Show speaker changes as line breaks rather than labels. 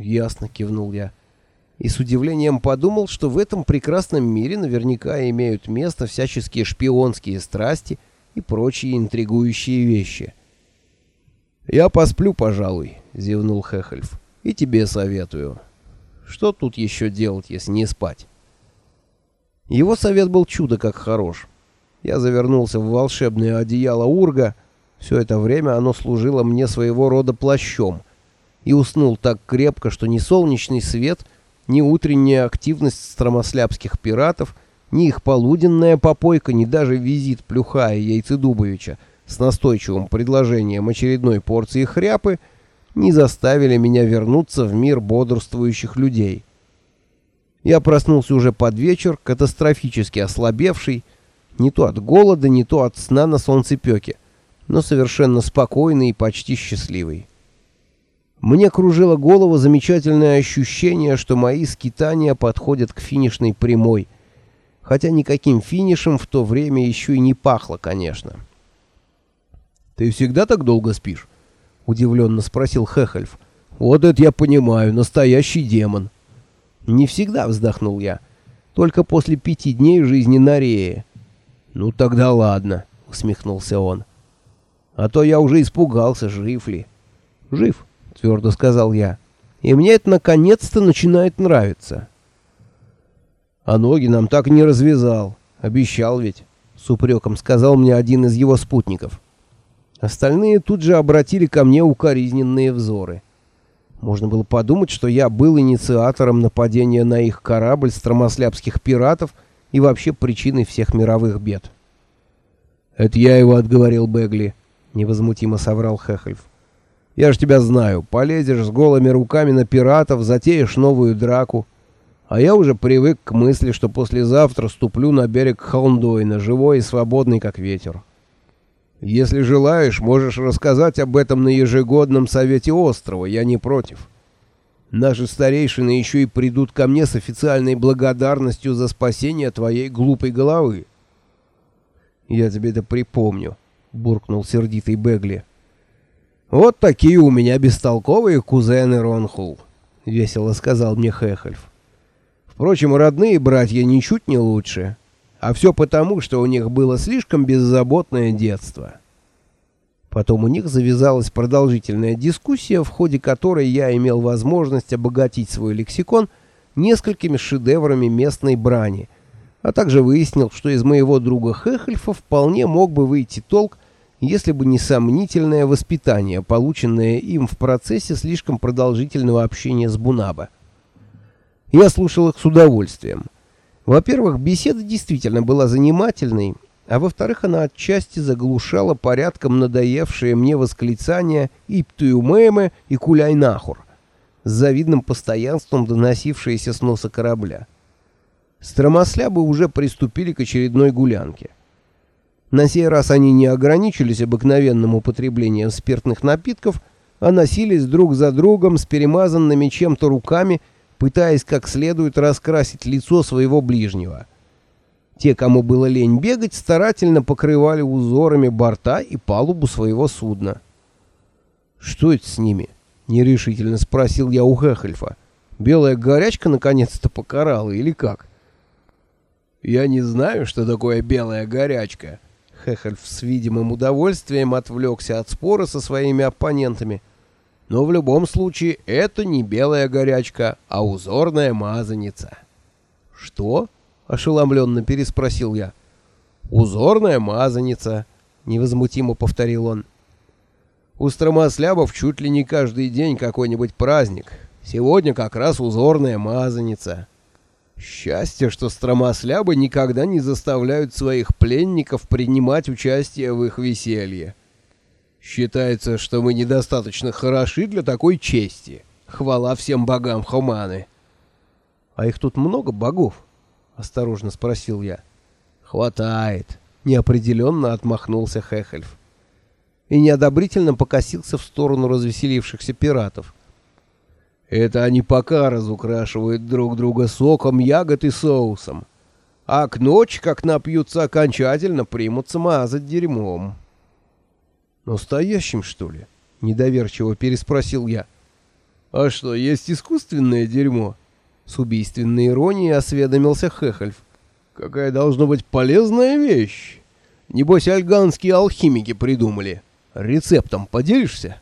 «Ясно», — кивнул я. И с удивлением подумал, что в этом прекрасном мире наверняка имеют место всяческие шпионские страсти и прочие интригующие вещи. «Я посплю, пожалуй», — зевнул Хехельф. «И тебе советую. Что тут еще делать, если не спать?» Его совет был чудо как хорош. Я завернулся в волшебное одеяло Урга. Все это время оно служило мне своего рода плащом. И уснул так крепко, что ни солнечный свет, ни утренняя активность стромослябских пиратов, ни их полуденная попойка, ни даже визит Плюха и Яйцедубовича с настойчивым предложением очередной порции хряпы не заставили меня вернуться в мир бодрствующих людей. Я проснулся уже под вечер, катастрофически ослабевший, не то от голода, не то от сна на солнцепёке, но совершенно спокойный и почти счастливый. Мне кружило голову замечательное ощущение, что мои скитания подходят к финишной прямой, хотя никаким финишем в то время еще и не пахло, конечно. «Ты всегда так долго спишь?» — удивленно спросил Хехельф. «Вот это я понимаю, настоящий демон». «Не всегда», — вздохнул я. «Только после пяти дней жизни на Рее». «Ну тогда ладно», — усмехнулся он. «А то я уже испугался, жив ли». «Жив», — твердо сказал я. «И мне это наконец-то начинает нравиться». «А ноги нам так не развязал. Обещал ведь», — с упреком сказал мне один из его спутников. Остальные тут же обратили ко мне укоризненные взоры. Можно было подумать, что я был инициатором нападения на их корабль стромослябских пиратов — и вообще причиной всех мировых бед. «Это я его отговорил, Бегли», — невозмутимо соврал Хехельф. «Я ж тебя знаю. Полезешь с голыми руками на пиратов, затеешь новую драку. А я уже привык к мысли, что послезавтра ступлю на берег Холндойна, живой и свободный, как ветер. Если желаешь, можешь рассказать об этом на ежегодном совете острова, я не против». Наши старейшины еще и придут ко мне с официальной благодарностью за спасение твоей глупой головы. Я тебе это припомню, буркнул сердитый Бегли. Вот такие у меня бестолковые кузены Ронхул, весело сказал мне Хехельф. Впрочем, родные братья ничуть не лучше, а все потому, что у них было слишком беззаботное детство. Потом у них завязалась продолжительная дискуссия, в ходе которой я имел возможность обогатить свой лексикон несколькими шедеврами местной брани, а также выяснил, что из моего друга Хехельфа вполне мог бы выйти толк, если бы не сомнительное воспитание, полученное им в процессе слишком продолжительного общения с Бунаба. Я слушал их с удовольствием. Во-первых, беседа действительно была занимательной, а во-вторых, она отчасти заглушала порядком надоевшие мне восклицания «Иптуюмэмэ» и «Куляйнахур», с завидным постоянством доносившиеся с носа корабля. Стромослябы уже приступили к очередной гулянке. На сей раз они не ограничились обыкновенным употреблением спиртных напитков, а носились друг за другом с перемазанными чем-то руками, пытаясь как следует раскрасить лицо своего ближнего. Те, кому было лень бегать, старательно покрывали узорами борта и палубу своего судна. «Что это с ними?» — нерешительно спросил я у Хехельфа. «Белая горячка наконец-то покарала или как?» «Я не знаю, что такое белая горячка». Хехельф с видимым удовольствием отвлекся от спора со своими оппонентами. «Но в любом случае это не белая горячка, а узорная мазаница». «Что?» ошеломленно переспросил я. «Узорная мазаница», — невозмутимо повторил он. «У стромослябов чуть ли не каждый день какой-нибудь праздник. Сегодня как раз узорная мазаница». Счастье, что стромослябы никогда не заставляют своих пленников принимать участие в их веселье. Считается, что мы недостаточно хороши для такой чести. Хвала всем богам Хуманы. А их тут много богов? осторожно спросил я. Хватает, неопределенно отмахнулся Хехельф. И неодобрительно покосился в сторону развеселившихся пиратов. Это они пока разукрашивают друг друга соком ягод и соусом. А к ночи, как напьются окончательно, примутся мазать дерьмом. «Настоящим, что ли?» — недоверчиво переспросил я. «А что, есть искусственное дерьмо?» С убийственной иронией осведомился Хехельф. «Какая должна быть полезная вещь! Небось, альганские алхимики придумали. Рецептом поделишься?»